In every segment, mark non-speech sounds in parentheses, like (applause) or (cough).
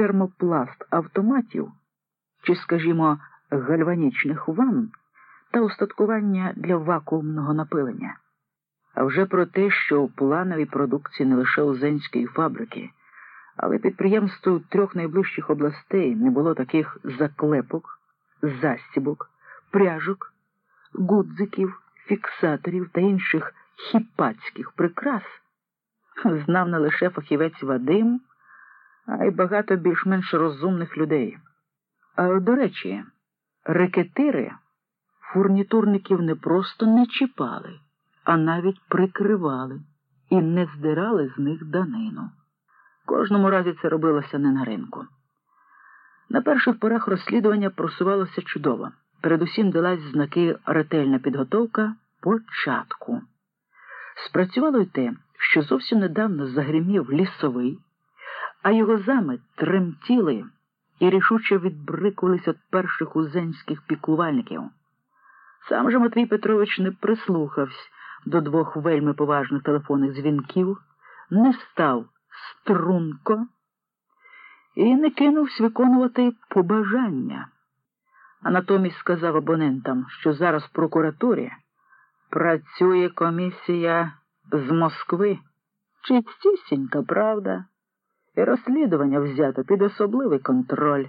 термопласт автоматів чи, скажімо, гальванічних ванн та устаткування для вакуумного напилення. А вже про те, що у плановій продукції не лише узенської фабрики, але підприємств трьох найближчих областей не було таких заклепок, застібок, пряжок, гудзиків, фіксаторів та інших хіпацьких прикрас, знав не лише фахівець Вадим, а й багато більш-менш розумних людей. А до речі, рекетири фурнітурників не просто не чіпали, а навіть прикривали і не здирали з них данину. Кожному разі це робилося не на ринку. На перших порах розслідування просувалося чудово. Передусім далась знаки ретельна підготовка початку. Спрацювало й те, що зовсім недавно загримів лісовий, а його зами тремтіли і рішуче відбрикувались від перших узенських піклувальників. Сам же Матвій Петрович не прислухався до двох вельми поважних телефонних дзвінків, не став струнко і не кинувся виконувати побажання. А натомість сказав абонентам, що зараз в прокуратурі працює комісія з Москви, чистісінька правда, і розслідування взято під особливий контроль.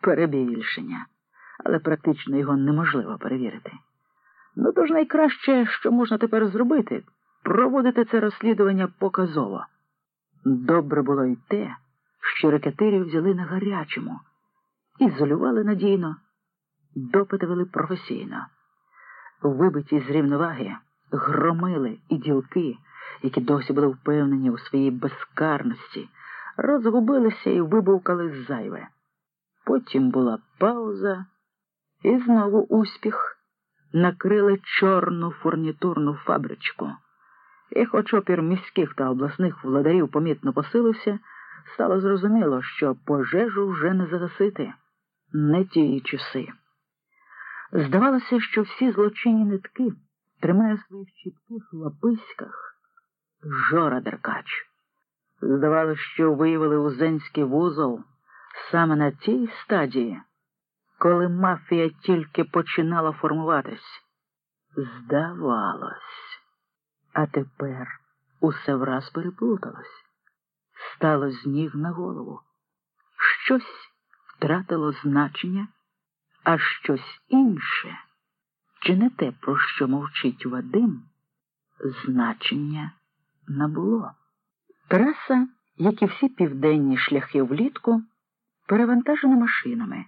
Перебільшення, але практично його неможливо перевірити. Ну, то ж найкраще, що можна тепер зробити, проводити це розслідування показово. Добре було й те, що рекетирів взяли на гарячому, ізолювали надійно, допити вели професійно. Вибиті з рівноваги громили і ділки, які досі були впевнені у своїй безкарності, розгубилися і вибувкали зайве. Потім була пауза, і знову успіх накрили чорну фурнітурну фабричку. І хоч опір міських та обласних владарів помітно посилився, стало зрозуміло, що пожежу вже не загасити, не ті часи. Здавалося, що всі злочинні нитки тримає в своїх чітких лаписьках Жора Деркач. Здавалося, що виявили узенський вузол саме на тій стадії, коли мафія тільки починала формуватись. Здавалось, а тепер усе враз переплуталось, стало з ніг на голову. Щось втратило значення, а щось інше, чи не те, про що мовчить Вадим, значення набуло. Траса, як і всі південні шляхи влітку, перевантажена машинами,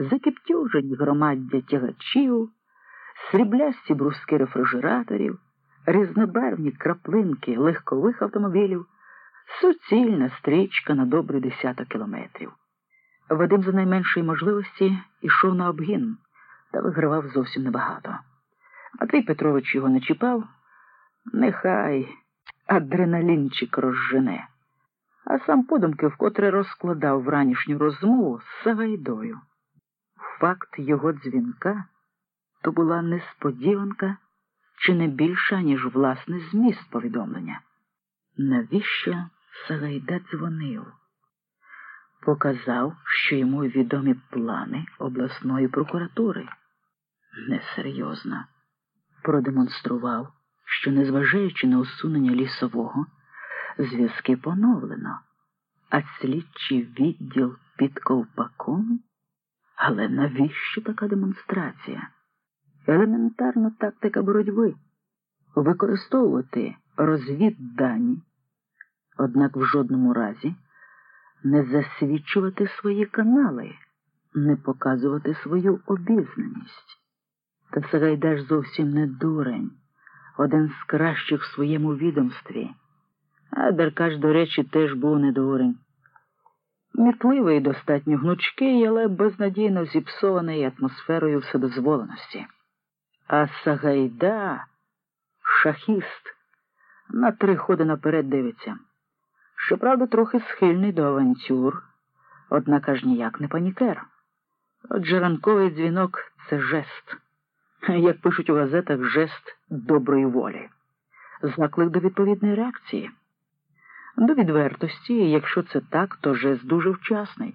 закиптюжені громаддя тягачів, сріблясті бруски рефрижераторів, різнобарвні краплинки легкових автомобілів, суцільна стрічка на добрий десяток кілометрів. Вадим за найменшої можливості йшов на обгін та вигравав зовсім небагато. Матвій Петрович його не чіпав, нехай адреналінчик розжене, а сам подумки вкотре розкладав вранішню розмову з Сагайдою. Факт його дзвінка то була несподіванка чи не більша, ніж власний зміст повідомлення. Навіщо Сагайда дзвонив? Показав, що йому відомі плани обласної прокуратури. Несерйозно. Продемонстрував, що, незважаючи на усунення лісового, зв'язки поновлено, а слідчий відділ під ковпаком. Але навіщо така демонстрація? Елементарна тактика боротьби використовувати розвіддані, однак в жодному разі не засвідчувати свої канали, не показувати свою обізнаність. Та Сагайдаш зовсім не дурень, один з кращих в своєму відомстві. А Деркач, до речі, теж був не дурень. Мітливий, достатньо гнучкий, але безнадійно зіпсований атмосферою вседозволеності. А Сагайда, шахіст, на три ходи наперед дивиться. Щоправда, трохи схильний до авантюр, однак аж ніяк не панікер. Отже, ранковий дзвінок це жест, (laughs) як пишуть у газетах, жест доброї волі, заклик до відповідної реакції. До відвертості, якщо це так, то жест дуже вчасний.